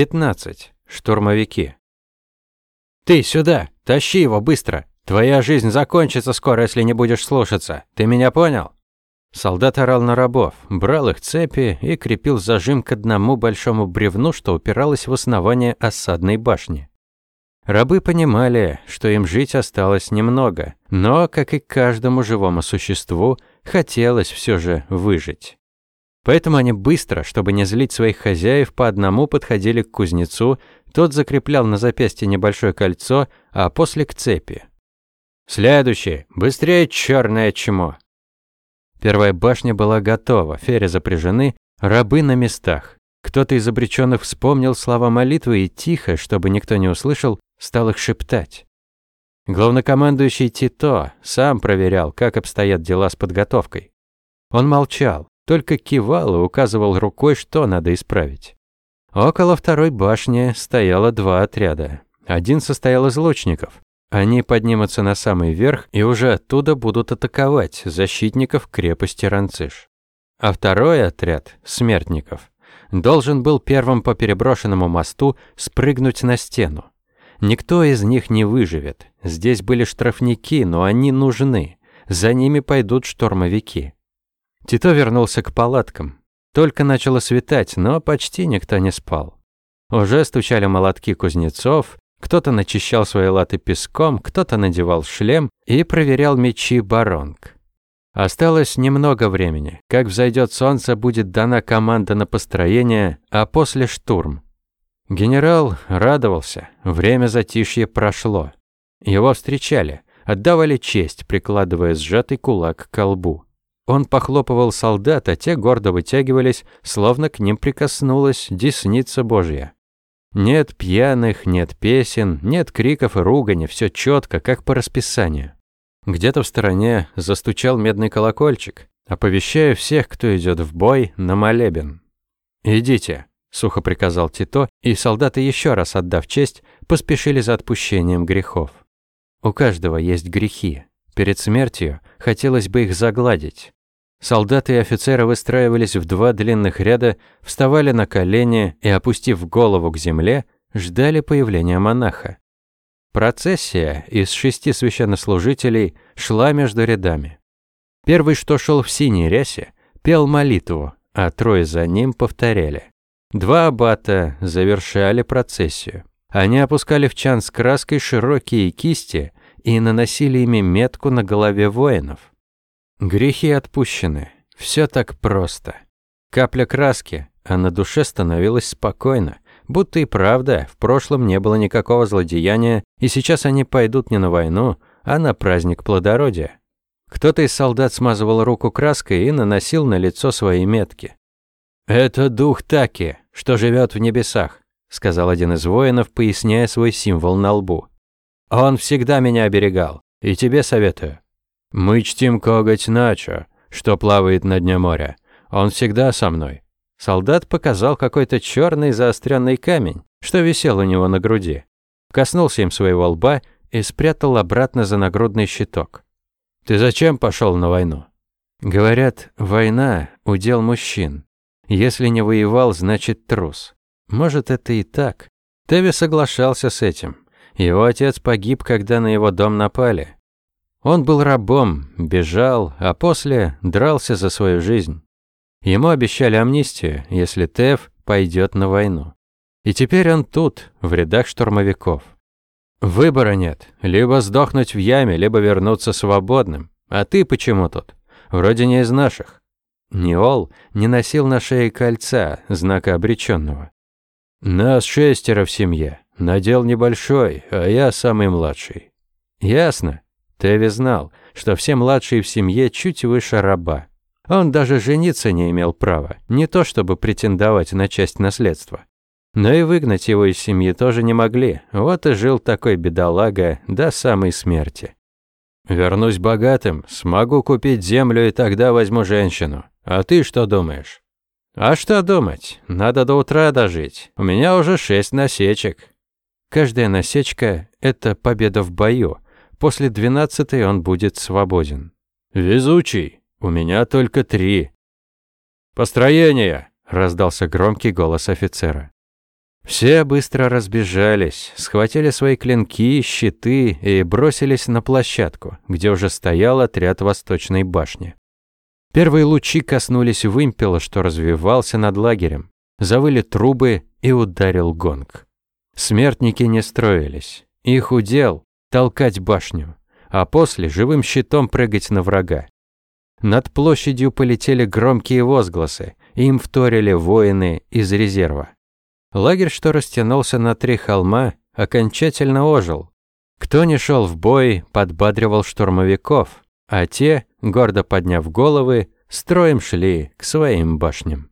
15. Штурмовики. «Ты сюда! Тащи его быстро! Твоя жизнь закончится скоро, если не будешь слушаться. Ты меня понял?» Солдат орал на рабов, брал их цепи и крепил зажим к одному большому бревну, что упиралось в основание осадной башни. Рабы понимали, что им жить осталось немного, но, как и каждому живому существу, хотелось все же выжить. Поэтому они быстро, чтобы не злить своих хозяев, по одному подходили к кузнецу, тот закреплял на запястье небольшое кольцо, а после к цепи. «Следующий! Быстрее, черное чмо!» Первая башня была готова, фере запряжены, рабы на местах. Кто-то из обреченных вспомнил слова молитвы и тихо, чтобы никто не услышал, стал их шептать. Главнокомандующий Тито сам проверял, как обстоят дела с подготовкой. Он молчал, только кивал и указывал рукой, что надо исправить. Около второй башни стояло два отряда. Один состоял из лучников. Они поднимутся на самый верх и уже оттуда будут атаковать защитников крепости Ранциш. А второй отряд, смертников, должен был первым по переброшенному мосту спрыгнуть на стену. Никто из них не выживет. Здесь были штрафники, но они нужны. За ними пойдут штурмовики. Тито вернулся к палаткам. Только начало светать, но почти никто не спал. Уже стучали молотки кузнецов, кто-то начищал свои латы песком, кто-то надевал шлем и проверял мечи баронг. Осталось немного времени. Как взойдет солнце, будет дана команда на построение, а после штурм. Генерал радовался. Время затишья прошло. Его встречали, отдавали честь, прикладывая сжатый кулак к колбу. Он похлопывал солдат, а те гордо вытягивались, словно к ним прикоснулась десница Божья. Нет пьяных, нет песен, нет криков и ругани, все четко, как по расписанию. Где-то в стороне застучал медный колокольчик, оповещая всех, кто идет в бой, на молебен. «Идите», – сухо приказал Тито, и солдаты, еще раз отдав честь, поспешили за отпущением грехов. У каждого есть грехи. Перед смертью хотелось бы их загладить. Солдаты и офицеры выстраивались в два длинных ряда, вставали на колени и, опустив голову к земле, ждали появления монаха. Процессия из шести священнослужителей шла между рядами. Первый, что шел в синей рясе, пел молитву, а трое за ним повторяли. Два аббата завершали процессию. Они опускали в чан с краской широкие кисти и наносили ими метку на голове воинов. Грехи отпущены. Все так просто. Капля краски, а на душе становилось спокойно. Будто и правда, в прошлом не было никакого злодеяния, и сейчас они пойдут не на войну, а на праздник плодородия. Кто-то из солдат смазывал руку краской и наносил на лицо свои метки. «Это дух Таки, что живет в небесах», сказал один из воинов, поясняя свой символ на лбу. «Он всегда меня оберегал, и тебе советую. Мы чтим коготь Начо, что плавает на дне моря. Он всегда со мной. Солдат показал какой-то черный заостренный камень, что висел у него на груди. Коснулся им своего лба и спрятал обратно за нагрудный щиток. «Ты зачем пошел на войну?» Говорят, война – удел мужчин. Если не воевал, значит трус. Может, это и так. Теви соглашался с этим. Его отец погиб, когда на его дом напали. Он был рабом, бежал, а после дрался за свою жизнь. Ему обещали амнистию, если Тев пойдет на войну. И теперь он тут, в рядах штурмовиков. Выбора нет. Либо сдохнуть в яме, либо вернуться свободным. А ты почему тут? Вроде не из наших. Ниол не носил на шее кольца, знака обреченного. Нас шестеро в семье. Надел небольшой, а я самый младший. Ясно. Теви знал, что все младшие в семье чуть выше раба. Он даже жениться не имел права, не то чтобы претендовать на часть наследства. Но и выгнать его из семьи тоже не могли, вот и жил такой бедолага до самой смерти. «Вернусь богатым, смогу купить землю и тогда возьму женщину. А ты что думаешь?» «А что думать? Надо до утра дожить. У меня уже шесть насечек». Каждая насечка – это победа в бою – После двенадцатой он будет свободен. «Везучий! У меня только три!» «Построение!» – раздался громкий голос офицера. Все быстро разбежались, схватили свои клинки, щиты и бросились на площадку, где уже стоял отряд восточной башни. Первые лучи коснулись вымпела, что развивался над лагерем. Завыли трубы и ударил гонг. Смертники не строились. Их удел – толкать башню, а после живым щитом прыгать на врага. Над площадью полетели громкие возгласы, им вторили воины из резерва. Лагерь, что растянулся на три холма, окончательно ожил. Кто не шел в бой, подбадривал штурмовиков, а те, гордо подняв головы, строем шли к своим башням.